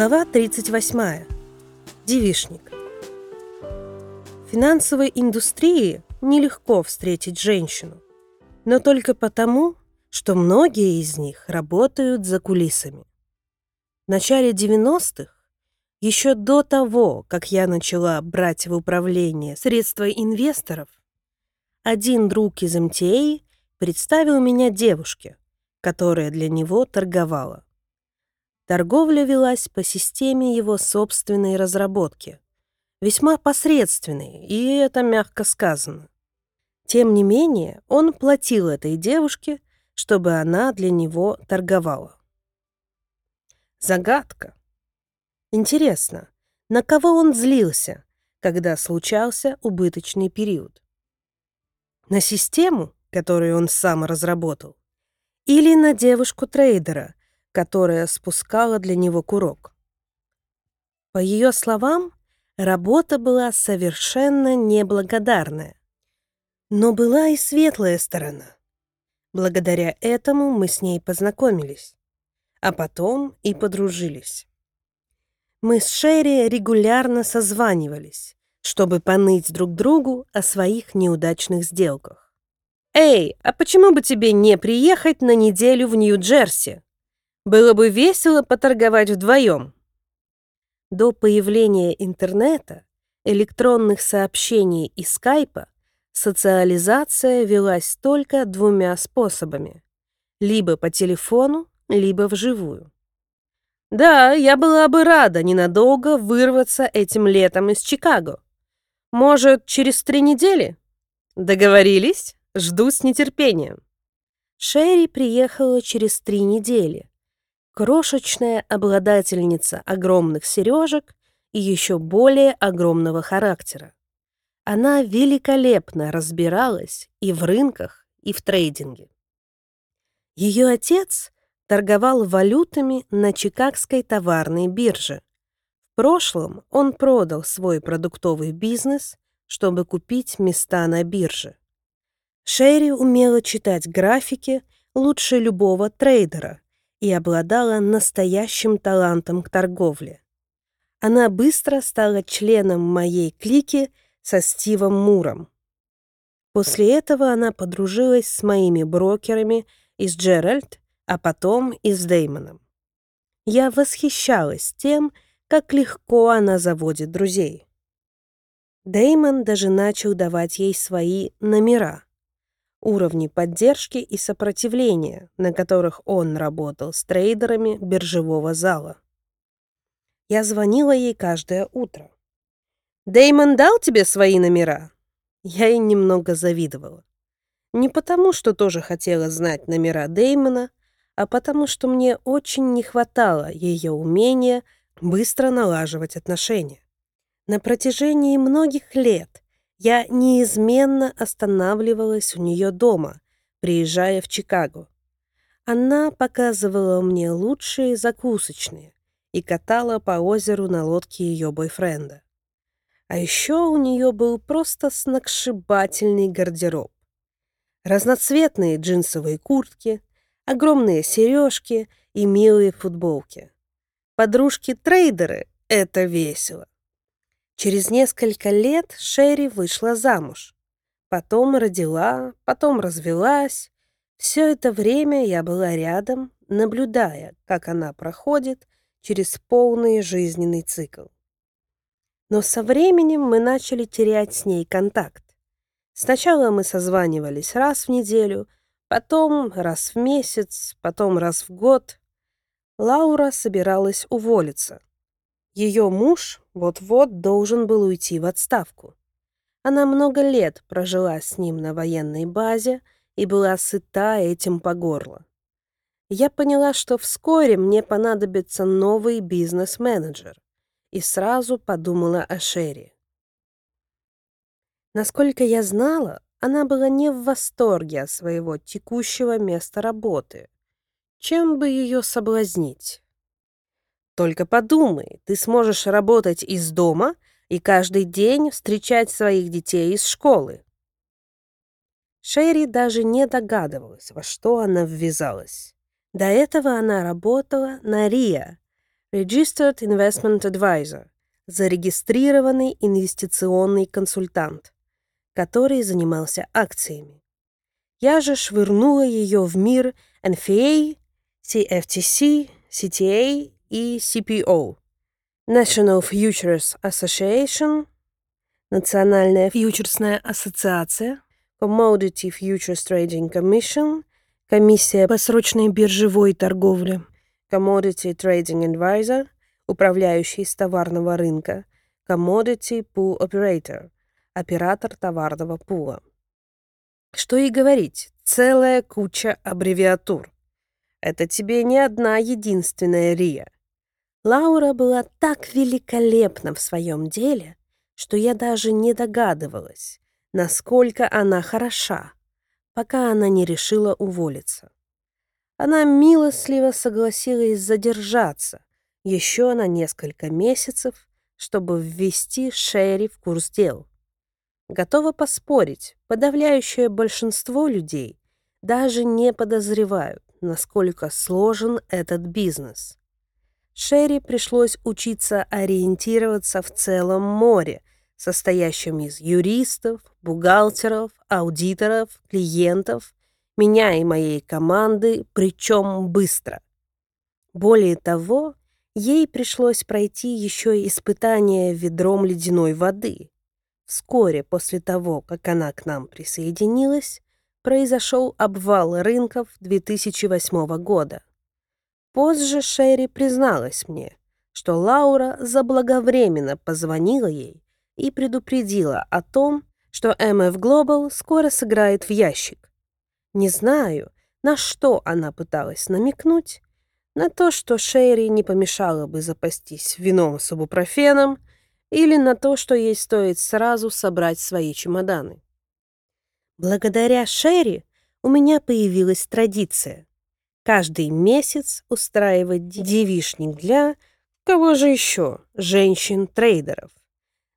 Глава 38. Девишник. В финансовой индустрии нелегко встретить женщину, но только потому, что многие из них работают за кулисами. В начале 90-х, еще до того, как я начала брать в управление средства инвесторов, один друг из МТА представил меня девушке, которая для него торговала. Торговля велась по системе его собственной разработки. Весьма посредственной, и это мягко сказано. Тем не менее, он платил этой девушке, чтобы она для него торговала. Загадка. Интересно, на кого он злился, когда случался убыточный период? На систему, которую он сам разработал? Или на девушку-трейдера, которая спускала для него курок. По ее словам, работа была совершенно неблагодарная. Но была и светлая сторона. Благодаря этому мы с ней познакомились, а потом и подружились. Мы с Шерри регулярно созванивались, чтобы поныть друг другу о своих неудачных сделках. «Эй, а почему бы тебе не приехать на неделю в Нью-Джерси?» Было бы весело поторговать вдвоем. До появления интернета, электронных сообщений и скайпа социализация велась только двумя способами. Либо по телефону, либо вживую. Да, я была бы рада ненадолго вырваться этим летом из Чикаго. Может, через три недели? Договорились? Жду с нетерпением. Шерри приехала через три недели крошечная обладательница огромных сережек и еще более огромного характера. Она великолепно разбиралась и в рынках, и в трейдинге. Ее отец торговал валютами на Чикагской товарной бирже. В прошлом он продал свой продуктовый бизнес, чтобы купить места на бирже. Шерри умела читать графики лучше любого трейдера и обладала настоящим талантом к торговле. Она быстро стала членом моей клики со Стивом Муром. После этого она подружилась с моими брокерами из Джеральд, а потом и с Деймоном. Я восхищалась тем, как легко она заводит друзей. Деймон даже начал давать ей свои номера уровни поддержки и сопротивления, на которых он работал с трейдерами биржевого зала. Я звонила ей каждое утро. «Дэймон дал тебе свои номера?» Я ей немного завидовала. Не потому, что тоже хотела знать номера Дэймона, а потому, что мне очень не хватало ее умения быстро налаживать отношения. На протяжении многих лет я неизменно останавливалась у нее дома, приезжая в Чикаго. Она показывала мне лучшие закусочные и катала по озеру на лодке ее бойфренда. А еще у нее был просто сногсшибательный гардероб. Разноцветные джинсовые куртки, огромные сережки и милые футболки. Подружки-трейдеры — это весело. Через несколько лет Шерри вышла замуж. Потом родила, потом развелась. Все это время я была рядом, наблюдая, как она проходит через полный жизненный цикл. Но со временем мы начали терять с ней контакт. Сначала мы созванивались раз в неделю, потом раз в месяц, потом раз в год. Лаура собиралась уволиться. Ее муж вот-вот должен был уйти в отставку. Она много лет прожила с ним на военной базе и была сыта этим по горло. Я поняла, что вскоре мне понадобится новый бизнес-менеджер, и сразу подумала о Шерри. Насколько я знала, она была не в восторге от своего текущего места работы. Чем бы ее соблазнить? Только подумай, ты сможешь работать из дома и каждый день встречать своих детей из школы. Шерри даже не догадывалась, во что она ввязалась. До этого она работала на РИА, Registered Investment Advisor, зарегистрированный инвестиционный консультант, который занимался акциями. Я же швырнула ее в мир NFA, CFTC, CTA и CPO. National Futures Association, Национальная фьючерсная ассоциация, Commodity Futures Trading Commission, Комиссия по срочной биржевой торговле, Commodity Trading Advisor, управляющий с товарного рынка, Commodity Pool Operator, оператор товарного пула. Что и говорить, целая куча аббревиатур. Это тебе не одна единственная Рия. Лаура была так великолепна в своем деле, что я даже не догадывалась, насколько она хороша, пока она не решила уволиться. Она милостливо согласилась задержаться еще на несколько месяцев, чтобы ввести Шерри в курс дел. Готова поспорить, подавляющее большинство людей даже не подозревают, насколько сложен этот бизнес. Шерри пришлось учиться ориентироваться в целом море, состоящем из юристов, бухгалтеров, аудиторов, клиентов, меня и моей команды, причем быстро. Более того, ей пришлось пройти еще испытание ведром ледяной воды. Вскоре после того, как она к нам присоединилась, произошел обвал рынков 2008 года. Позже Шерри призналась мне, что Лаура заблаговременно позвонила ей и предупредила о том, что MF Global скоро сыграет в ящик. Не знаю, на что она пыталась намекнуть, на то, что Шерри не помешало бы запастись вином с ибупрофеном, или на то, что ей стоит сразу собрать свои чемоданы. Благодаря Шерри у меня появилась традиция каждый месяц устраивать девишник для кого же еще, женщин-трейдеров.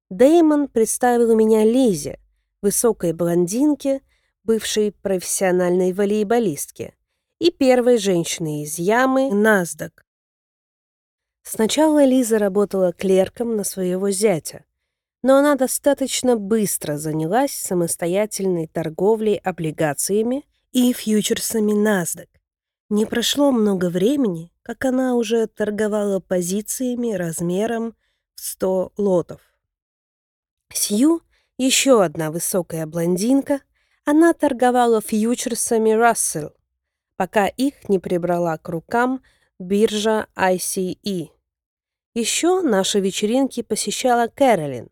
Дэймон представил меня Лизе, высокой блондинке, бывшей профессиональной волейболистке и первой женщиной из ямы NASDAQ. Сначала Лиза работала клерком на своего зятя, но она достаточно быстро занялась самостоятельной торговлей облигациями и фьючерсами NASDAQ. Не прошло много времени, как она уже торговала позициями размером в 100 лотов. Сью, еще одна высокая блондинка, она торговала фьючерсами Russell, пока их не прибрала к рукам биржа ICE. Еще наши вечеринки посещала Кэролин,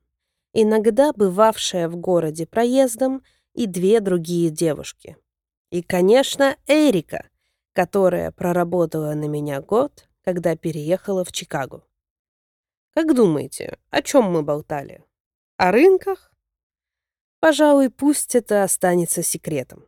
иногда бывавшая в городе проездом, и две другие девушки. И, конечно, Эрика, которая проработала на меня год, когда переехала в Чикаго. Как думаете, о чем мы болтали? О рынках? Пожалуй, пусть это останется секретом.